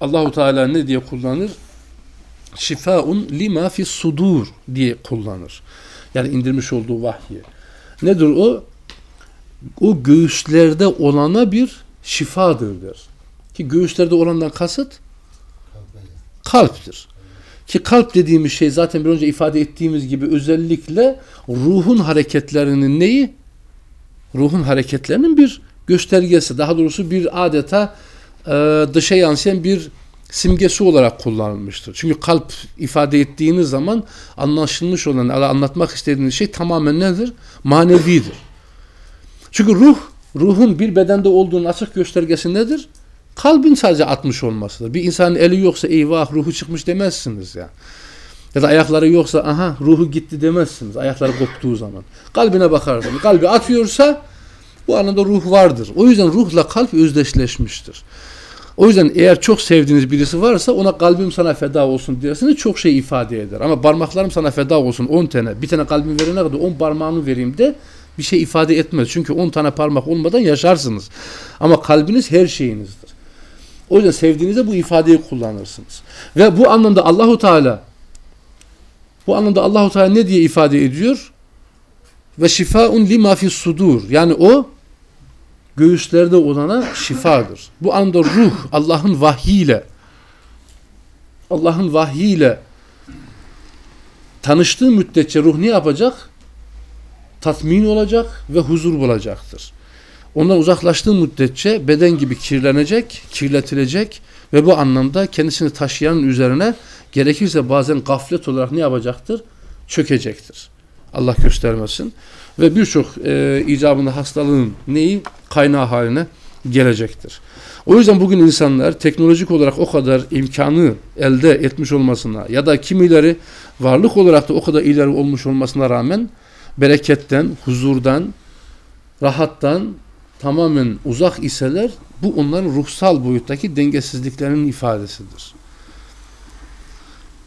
Allahu Teala ne diye kullanır? Şifaun lima fi sudur diye kullanır. Yani indirmiş olduğu vahyi. Nedir o? O göğüslerde olana bir şifadır der. Ki göğüslerde olandan kasıt kalptir. Ki kalp dediğimiz şey zaten bir önce ifade ettiğimiz gibi özellikle ruhun hareketlerinin neyi? Ruhun hareketlerinin bir göstergesi. Daha doğrusu bir adeta e, dışa yansıyan bir simgesi olarak kullanılmıştır. Çünkü kalp ifade ettiğiniz zaman anlaşılmış olan, anlatmak istediğiniz şey tamamen nedir? Manevidir. Çünkü ruh, ruhun bir bedende olduğunun açık göstergesi nedir? Kalbin sadece atmış olmasıdır. Bir insanın eli yoksa eyvah ruhu çıkmış demezsiniz ya. Ya da ayakları yoksa aha ruhu gitti demezsiniz. Ayakları koptuğu zaman. Kalbine bakarsınız. Kalbi atıyorsa bu anında ruh vardır. O yüzden ruhla kalp özdeşleşmiştir. O yüzden eğer çok sevdiğiniz birisi varsa ona kalbim sana feda olsun dersiniz çok şey ifade eder. Ama parmaklarım sana feda olsun 10 tane. Bir tane kalbim verene kadar 10 parmağını vereyim de bir şey ifade etmez. Çünkü 10 tane parmak olmadan yaşarsınız. Ama kalbiniz her şeyinizdir. O yüzden sevdiğinizde bu ifadeyi kullanırsınız. Ve bu anlamda Allahu Teala bu anlamda Allahu Teala ne diye ifade ediyor? Ve şifaun lima fi sudur. Yani o göğüslerde olana şifadır. Bu anda ruh Allah'ın vahyiyle Allah'ın vahyiyle tanıştığı müddetçe ruh ne yapacak? Tatmin olacak ve huzur bulacaktır. Ondan uzaklaştığı müddetçe beden gibi kirlenecek, kirletilecek ve bu anlamda kendisini taşıyanın üzerine gerekirse bazen gaflet olarak ne yapacaktır? Çökecektir. Allah göstermesin. Ve birçok e, icabında hastalığın neyi? Kaynağı haline gelecektir. O yüzden bugün insanlar teknolojik olarak o kadar imkanı elde etmiş olmasına ya da kimileri varlık olarak da o kadar ileri olmuş olmasına rağmen bereketten, huzurdan, rahattan tamamen uzak iseler bu onların ruhsal boyuttaki dengesizliklerinin ifadesidir.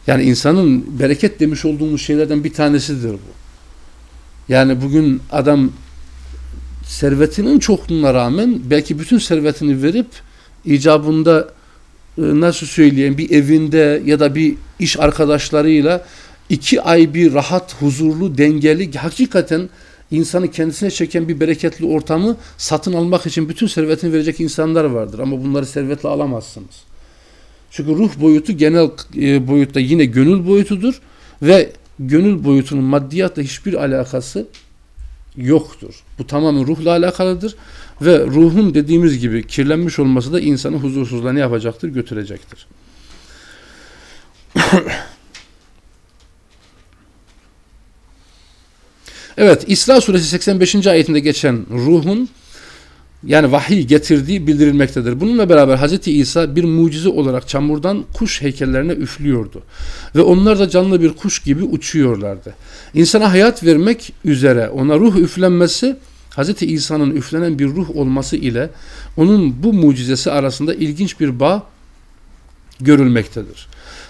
Yani insanın bereket demiş olduğumuz şeylerden bir tanesidir bu. Yani bugün adam servetinin çokluğuna rağmen belki bütün servetini verip icabında e, nasıl söyleyeyim bir evinde ya da bir iş arkadaşlarıyla iki ay bir rahat, huzurlu, dengeli, hakikaten insanı kendisine çeken bir bereketli ortamı satın almak için bütün servetini verecek insanlar vardır. Ama bunları servetle alamazsınız. Çünkü ruh boyutu genel e, boyutta yine gönül boyutudur ve gönül boyutunun maddiyatla hiçbir alakası yoktur. Bu tamamen ruhla alakalıdır ve ruhun dediğimiz gibi kirlenmiş olması da insanı huzursuzluğa ne yapacaktır? Götürecektir. Evet İsra suresi 85. ayetinde geçen ruhun yani vahiy getirdiği bildirilmektedir. Bununla beraber Hz. İsa bir mucize olarak çamurdan kuş heykellerine üflüyordu. Ve onlar da canlı bir kuş gibi uçuyorlardı. İnsana hayat vermek üzere ona ruh üflenmesi Hz. İsa'nın üflenen bir ruh olması ile onun bu mucizesi arasında ilginç bir bağ görülmektedir.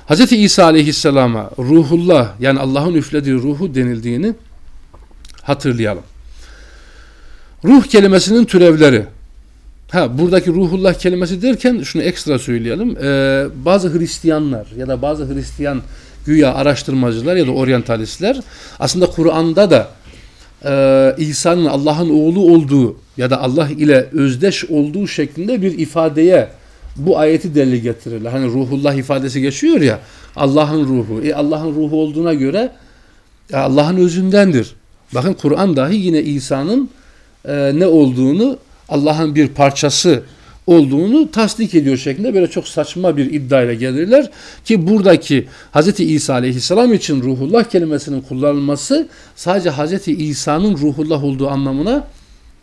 Hz. İsa aleyhisselama ruhullah yani Allah'ın üflediği ruhu denildiğini hatırlayalım. Ruh kelimesinin türevleri. Ha buradaki ruhullah kelimesi derken şunu ekstra söyleyelim. Ee, bazı Hristiyanlar ya da bazı Hristiyan güya araştırmacılar ya da oryantalistler aslında Kur'an'da da e, İsa'nın Allah'ın oğlu olduğu ya da Allah ile özdeş olduğu şeklinde bir ifadeye bu ayeti delil getirirler. Hani ruhullah ifadesi geçiyor ya Allah'ın ruhu. E Allah'ın ruhu olduğuna göre Allah'ın özündendir. Bakın Kur'an dahi yine İsa'nın e, ne olduğunu Allah'ın bir parçası olduğunu tasdik ediyor şeklinde böyle çok saçma bir iddiayla gelirler ki buradaki Hz. İsa aleyhisselam için ruhullah kelimesinin kullanılması sadece Hz. İsa'nın ruhullah olduğu anlamına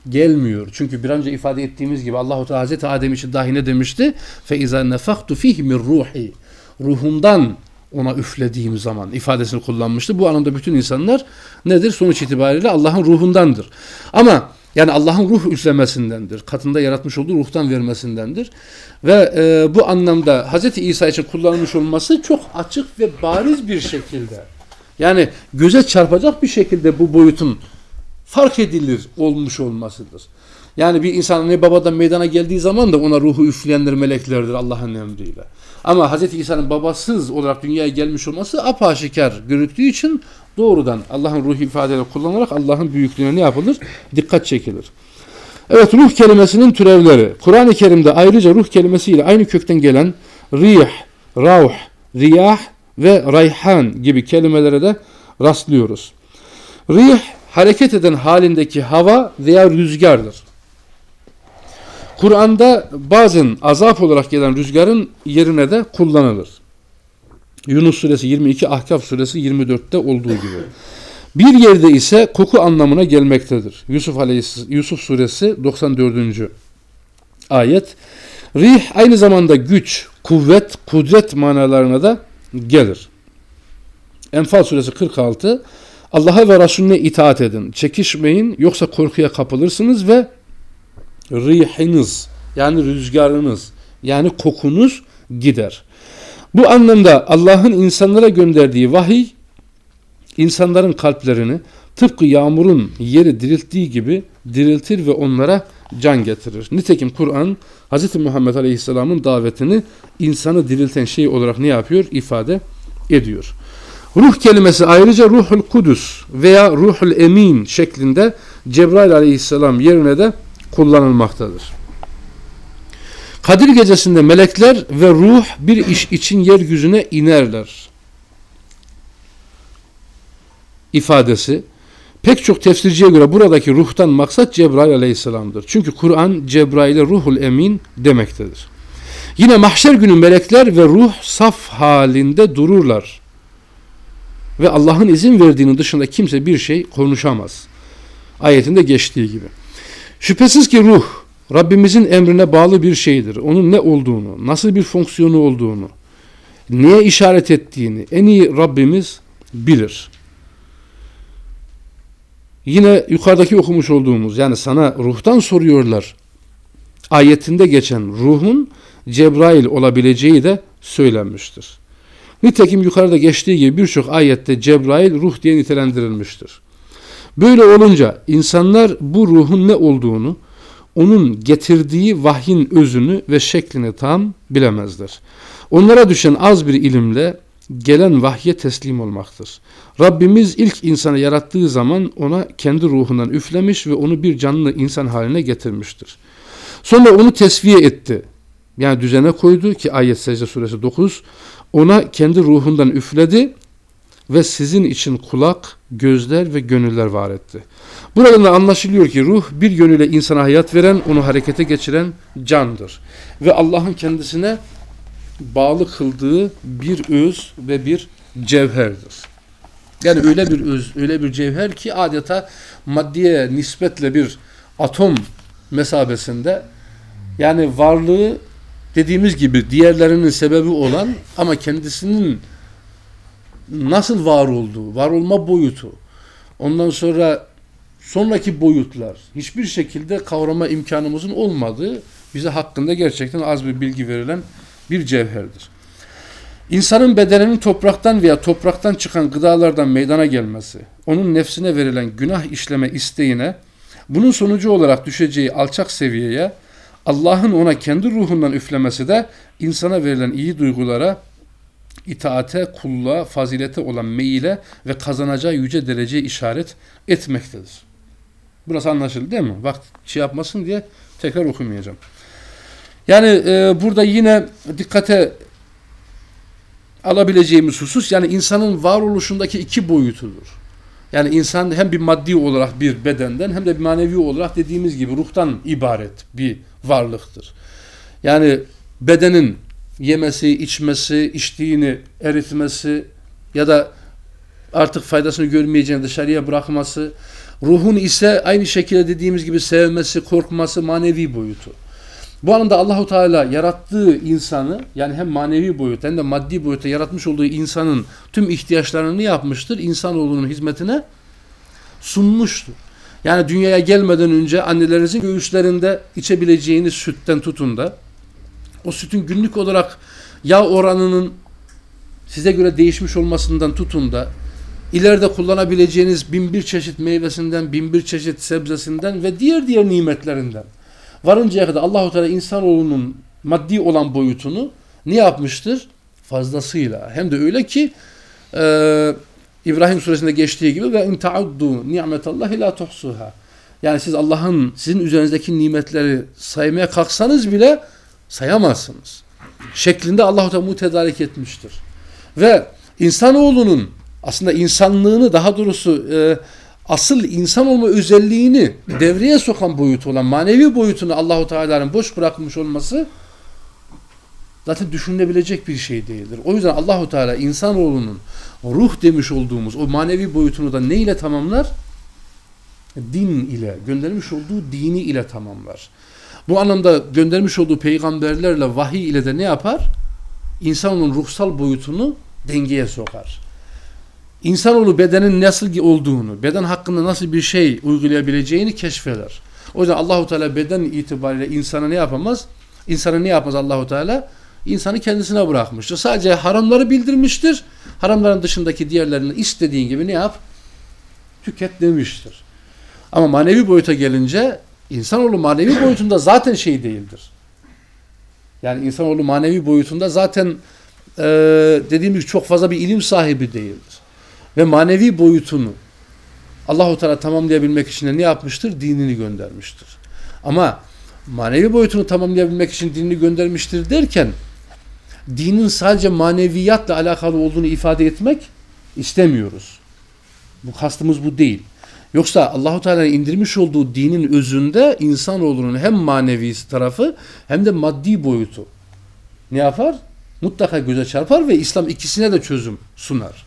gelmiyor. Çünkü bir önce ifade ettiğimiz gibi Allahu Teala Hz. Adem için dahi ne demişti? Fe iza nefaktu fihi min ruhi. Ruhundan ona üflediğim zaman ifadesini kullanmıştı. Bu anlamda bütün insanlar nedir? Sonuç itibariyle Allah'ın ruhundandır. Ama yani Allah'ın ruh üflemesindendir. Katında yaratmış olduğu ruhtan vermesindendir. Ve e, bu anlamda Hz. İsa için kullanılmış olması çok açık ve bariz bir şekilde yani göze çarpacak bir şekilde bu boyutun fark edilir olmuş olmasıdır. Yani bir insan ne babadan meydana geldiği zaman da ona ruhu üfleyenler meleklerdir Allah'ın emriyle. Ama Hz. İsa'nın babasız olarak dünyaya gelmiş olması apaşikar görüktüğü için doğrudan Allah'ın ruh ifadeleri kullanarak Allah'ın büyüklüğüne ne yapılır? Dikkat çekilir. Evet ruh kelimesinin türevleri. Kur'an-ı Kerim'de ayrıca ruh kelimesiyle aynı kökten gelen rih, rauh, riyah ve rayhan gibi kelimelere de rastlıyoruz. Rih hareket eden halindeki hava veya rüzgardır. Kur'an'da bazen azap olarak gelen rüzgarın yerine de kullanılır. Yunus suresi 22, Ahkaf suresi 24'te olduğu gibi. Bir yerde ise koku anlamına gelmektedir. Yusuf Aleyhisselam Yusuf suresi 94. ayet. Rih aynı zamanda güç, kuvvet, kudret manalarına da gelir. Enfal suresi 46 Allah'a ve Resulüne itaat edin. Çekişmeyin yoksa korkuya kapılırsınız ve rihiniz yani rüzgarınız yani kokunuz gider. Bu anlamda Allah'ın insanlara gönderdiği vahiy insanların kalplerini tıpkı yağmurun yeri dirilttiği gibi diriltir ve onlara can getirir. Nitekim Kur'an Hz. Muhammed Aleyhisselam'ın davetini insanı dirilten şey olarak ne yapıyor? ifade ediyor. Ruh kelimesi ayrıca ruhul kudüs veya ruhul emin şeklinde Cebrail aleyhisselam yerine de kullanılmaktadır. Kadir gecesinde melekler ve ruh bir iş için yeryüzüne inerler. ifadesi pek çok tefsirciye göre buradaki ruhtan maksat Cebrail aleyhisselamdır. Çünkü Kur'an Cebrail'e ruhul emin demektedir. Yine mahşer günü melekler ve ruh saf halinde dururlar. Ve Allah'ın izin verdiğinin dışında kimse bir şey konuşamaz. Ayetinde geçtiği gibi. Şüphesiz ki ruh Rabbimizin emrine bağlı bir şeydir. Onun ne olduğunu, nasıl bir fonksiyonu olduğunu, neye işaret ettiğini en iyi Rabbimiz bilir. Yine yukarıdaki okumuş olduğumuz yani sana ruhtan soruyorlar. Ayetinde geçen ruhun Cebrail olabileceği de söylenmiştir. Nitekim yukarıda geçtiği gibi birçok ayette Cebrail ruh diye nitelendirilmiştir. Böyle olunca insanlar bu ruhun ne olduğunu, onun getirdiği vahyin özünü ve şeklini tam bilemezler. Onlara düşen az bir ilimle gelen vahye teslim olmaktır. Rabbimiz ilk insanı yarattığı zaman ona kendi ruhundan üflemiş ve onu bir canlı insan haline getirmiştir. Sonra onu tesviye etti. Yani düzene koydu ki ayet secde suresi 9 ona kendi ruhundan üfledi ve sizin için kulak, gözler ve gönüller var etti. Buradan da anlaşılıyor ki ruh bir yönüyle insana hayat veren, onu harekete geçiren candır. Ve Allah'ın kendisine bağlı kıldığı bir öz ve bir cevherdir. Yani öyle bir öz, öyle bir cevher ki adeta maddiye nispetle bir atom mesabesinde yani varlığı dediğimiz gibi diğerlerinin sebebi olan ama kendisinin nasıl var olduğu, var olma boyutu, ondan sonra sonraki boyutlar. Hiçbir şekilde kavrama imkanımızın olmadığı bize hakkında gerçekten az bir bilgi verilen bir cevherdir. İnsanın bedeninin topraktan veya topraktan çıkan gıdalardan meydana gelmesi, onun nefsine verilen günah işleme isteğine, bunun sonucu olarak düşeceği alçak seviyeye, Allah'ın ona kendi ruhundan üflemesi de insana verilen iyi duygulara, itaate, kulluğa, fazilete olan meyile ve kazanacağı yüce dereceye işaret etmektedir. Burası anlaşıldı değil mi? Vakit şey yapmasın diye tekrar okumayacağım. Yani e, burada yine dikkate alabileceğimiz husus yani insanın varoluşundaki iki boyutudur. Yani insan hem bir maddi olarak bir bedenden hem de bir manevi olarak dediğimiz gibi ruhtan ibaret bir varlıktır. Yani bedenin yemesi, içmesi, içtiğini eritmesi ya da artık faydasını görmeyeceğini dışarıya bırakması, ruhun ise aynı şekilde dediğimiz gibi sevmesi, korkması manevi boyutu. Bu anlamda Allahu Teala yarattığı insanı yani hem manevi boyut hem de maddi boyutta yaratmış olduğu insanın tüm ihtiyaçlarını yapmıştır? İnsanoğlunun hizmetine sunmuştur. Yani dünyaya gelmeden önce annelerinizin göğüslerinde içebileceğiniz sütten tutun da o sütün günlük olarak yağ oranının size göre değişmiş olmasından tutun da ileride kullanabileceğiniz bin bir çeşit meyvesinden, bin bir çeşit sebzesinden ve diğer diğer nimetlerinden varıncaya kadar Allahu Teala insanoğlunun maddi olan boyutunu ne yapmıştır? Fazlasıyla. Hem de öyle ki e, İbrahim suresinde geçtiği gibi ve in tauddu ni'metallahi la tuhsuha. Yani siz Allah'ın sizin üzerinizdeki nimetleri saymaya kalksanız bile sayamazsınız. Şeklinde Allahu Teala mutedarik etmiştir. Ve insanoğlunun aslında insanlığını daha doğrusu e, asıl insan olma özelliğini devreye sokan boyutu olan manevi boyutunu Allahu Teala'nın boş bırakmış olması zaten düşünülebilecek bir şey değildir. O yüzden Allahu Teala insanoğlunun ruh demiş olduğumuz o manevi boyutunu da ne ile tamamlar? Din ile, göndermiş olduğu dini ile tamamlar. Bu anlamda göndermiş olduğu peygamberlerle vahiy ile de ne yapar? İnsanın ruhsal boyutunu dengeye sokar. İnsanoğlu bedenin nasıl olduğunu, beden hakkında nasıl bir şey uygulayabileceğini keşfeder. O yüzden Allahu Teala beden itibariyle insana ne yapamaz? İnsana ne yapmaz Allahu Teala? İnsanı kendisine bırakmıştır. Sadece haramları bildirmiştir. Haramların dışındaki diğerlerini istediğin gibi ne yap? Tüket demiştir. Ama manevi boyuta gelince insanoğlu manevi boyutunda zaten şey değildir. Yani insanoğlu manevi boyutunda zaten e, dediğimiz çok fazla bir ilim sahibi değildir. Ve manevi boyutunu Allahu Teala tamamlayabilmek için ne yapmıştır? Dinini göndermiştir. Ama manevi boyutunu tamamlayabilmek için dinini göndermiştir derken dinin sadece maneviyatla alakalı olduğunu ifade etmek istemiyoruz. Bu kastımız bu değil. Yoksa Allahu Teala'nın indirmiş olduğu dinin özünde insanoğlunun hem manevi tarafı hem de maddi boyutu ne yapar? Mutlaka göze çarpar ve İslam ikisine de çözüm sunar.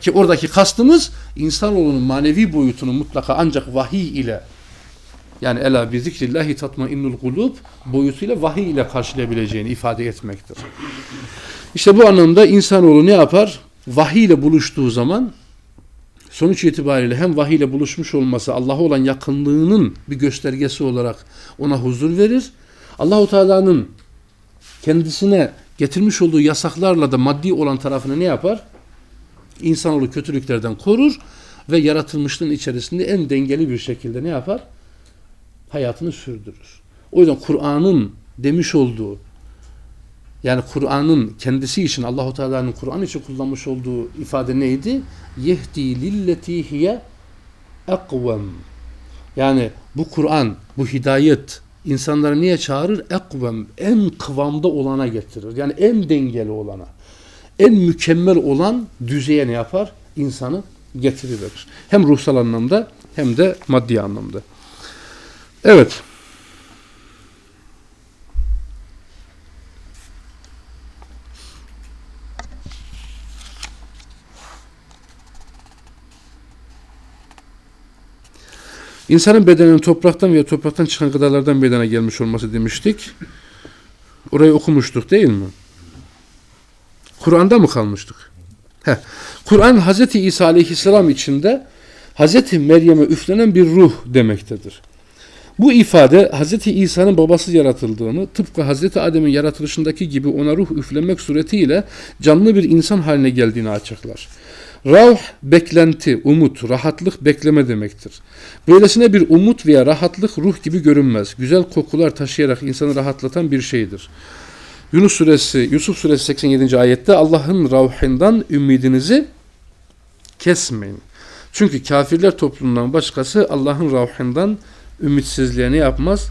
Ki oradaki kastımız insanoğlunun manevi boyutunu mutlaka ancak vahiy ile yani ela bi zikrillahi tatmainnul kulub boyutuyla vahiy ile karşılayabileceğini ifade etmektir. İşte bu anlamda insanoğlu ne yapar? Vahiy ile buluştuğu zaman sonuç itibariyle hem vahiy ile buluşmuş olması Allah'a olan yakınlığının bir göstergesi olarak ona huzur verir. Allahu Teala'nın kendisine getirmiş olduğu yasaklarla da maddi olan tarafını ne yapar? İnsanoğlu kötülüklerden korur ve yaratılmışlığın içerisinde en dengeli bir şekilde ne yapar? Hayatını sürdürür. O yüzden Kur'an'ın demiş olduğu yani Kur'an'ın kendisi için Allahu Teala'nın Kur'an için kullanmış olduğu ifade neydi? Yehdi lilleti hiye ekvem. Yani bu Kur'an, bu hidayet insanları niye çağırır? Ekvem, en kıvamda olana getirir. Yani en dengeli olana. En mükemmel olan düzeye ne yapar? İnsanı getiriverir. Hem ruhsal anlamda hem de maddi anlamda. Evet. İnsanın bedeninin topraktan veya topraktan çıkan gıdalardan bedene gelmiş olması demiştik. Orayı okumuştuk değil mi? Kur'an'da mı kalmıştık? Kur'an Hz. İsa Aleyhisselam içinde Hz. Meryem'e üflenen bir ruh demektedir. Bu ifade Hz. İsa'nın babasız yaratıldığını, tıpkı Hz. Adem'in yaratılışındaki gibi ona ruh üflemek suretiyle canlı bir insan haline geldiğini açıklar. Rauh beklenti, umut, rahatlık, bekleme demektir. Böylesine bir umut veya rahatlık ruh gibi görünmez. Güzel kokular taşıyarak insanı rahatlatan bir şeydir. Yunus suresi, Yusuf suresi 87. ayette Allah'ın ravhinden ümidinizi kesmeyin. Çünkü kafirler toplumundan başkası Allah'ın ravhinden ümitsizliğe ne yapmaz?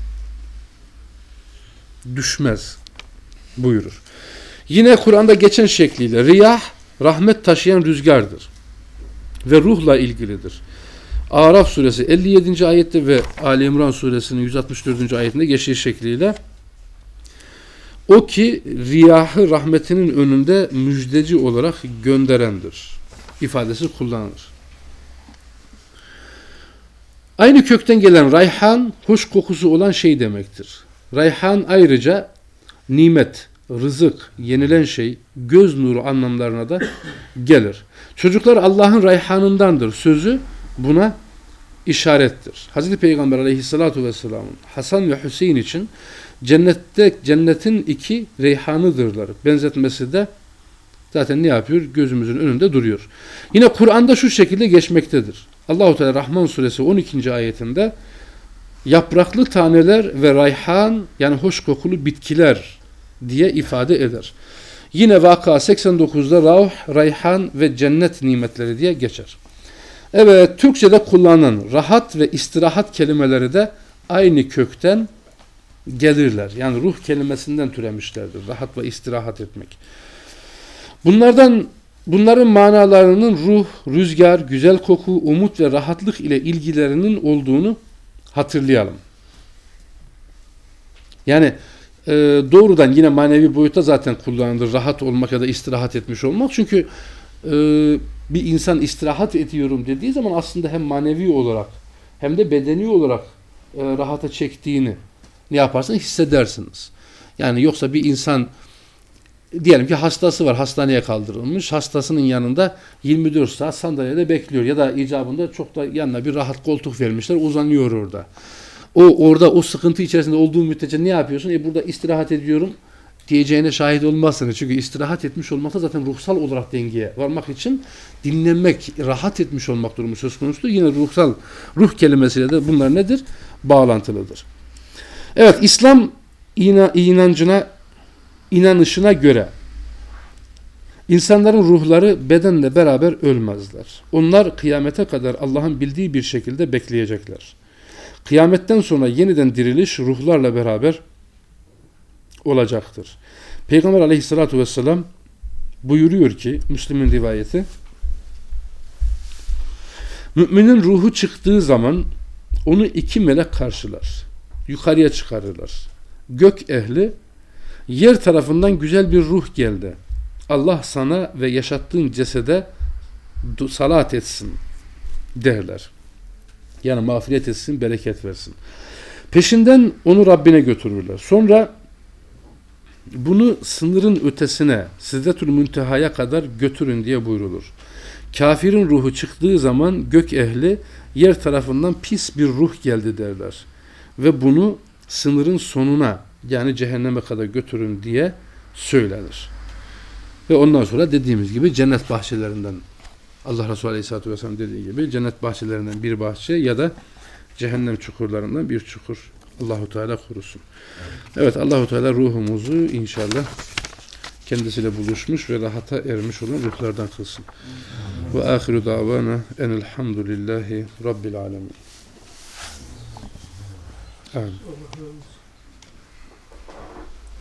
Düşmez buyurur. Yine Kur'an'da geçen şekliyle riyah rahmet taşıyan rüzgardır ve ruhla ilgilidir. Araf suresi 57. ayette ve Ali İmran suresinin 164. ayetinde geçtiği şekliyle o ki riyahı rahmetinin önünde müjdeci olarak gönderendir ifadesi kullanılır. Aynı kökten gelen rayhan hoş kokusu olan şey demektir. Rayhan ayrıca nimet, rızık, yenilen şey, göz nuru anlamlarına da gelir. Çocuklar Allah'ın rayhanındandır sözü buna işarettir. Hazreti Peygamber aleyhissalatu vesselamın Hasan ve Hüseyin için cennette cennetin iki reyhanıdırlar. Benzetmesi de zaten ne yapıyor? Gözümüzün önünde duruyor. Yine Kur'an'da şu şekilde geçmektedir. Allahu Teala Rahman suresi 12. ayetinde yapraklı taneler ve rayhan yani hoş kokulu bitkiler diye ifade eder. Yine vaka 89'da rauh, rayhan ve cennet nimetleri diye geçer. Evet, Türkçe'de kullanılan rahat ve istirahat kelimeleri de aynı kökten gelirler. Yani ruh kelimesinden türemişlerdir. Rahat ve istirahat etmek. Bunlardan bunların manalarının ruh, rüzgar, güzel koku, umut ve rahatlık ile ilgilerinin olduğunu hatırlayalım. Yani e, doğrudan yine manevi boyutta zaten kullanılır. Rahat olmak ya da istirahat etmiş olmak. Çünkü e, bir insan istirahat ediyorum dediği zaman aslında hem manevi olarak hem de bedeni olarak e, rahata çektiğini ne yaparsanız hissedersiniz. Yani yoksa bir insan diyelim ki hastası var hastaneye kaldırılmış hastasının yanında 24 saat sandalyede bekliyor ya da icabında çok da yanına bir rahat koltuk vermişler uzanıyor orada. O orada o sıkıntı içerisinde olduğu müddetçe ne yapıyorsun? E burada istirahat ediyorum diyeceğine şahit olmazsınız. Çünkü istirahat etmiş olmakta zaten ruhsal olarak dengeye varmak için dinlenmek, rahat etmiş olmak durumu söz konusu. Yine ruhsal, ruh kelimesiyle de bunlar nedir? Bağlantılıdır. Evet, İslam ina, inancına, inanışına göre insanların ruhları bedenle beraber ölmezler. Onlar kıyamete kadar Allah'ın bildiği bir şekilde bekleyecekler. Kıyametten sonra yeniden diriliş ruhlarla beraber olacaktır. Peygamber aleyhissalatu vesselam buyuruyor ki Müslim'in rivayeti Müminin ruhu çıktığı zaman onu iki melek karşılar. Yukarıya çıkarırlar. Gök ehli yer tarafından güzel bir ruh geldi. Allah sana ve yaşattığın cesede salat etsin derler. Yani mağfiret etsin, bereket versin. Peşinden onu Rabbine götürürler. Sonra bunu sınırın ötesine, Siddetül Münteha'ya kadar götürün diye buyrulur. Kafirin ruhu çıktığı zaman gök ehli yer tarafından pis bir ruh geldi derler. Ve bunu sınırın sonuna yani cehenneme kadar götürün diye söylenir. Ve ondan sonra dediğimiz gibi cennet bahçelerinden Allah Resulü Aleyhisselatü Vesselam dediği gibi cennet bahçelerinden bir bahçe ya da cehennem çukurlarından bir çukur. Allahu Teala korusun. Evet Allahu Teala ruhumuzu inşallah kendisiyle buluşmuş ve rahata ermiş olan ruhlardan kılsın. Ve ahiru davana enelhamdülillahi rabbil alemin. Amin.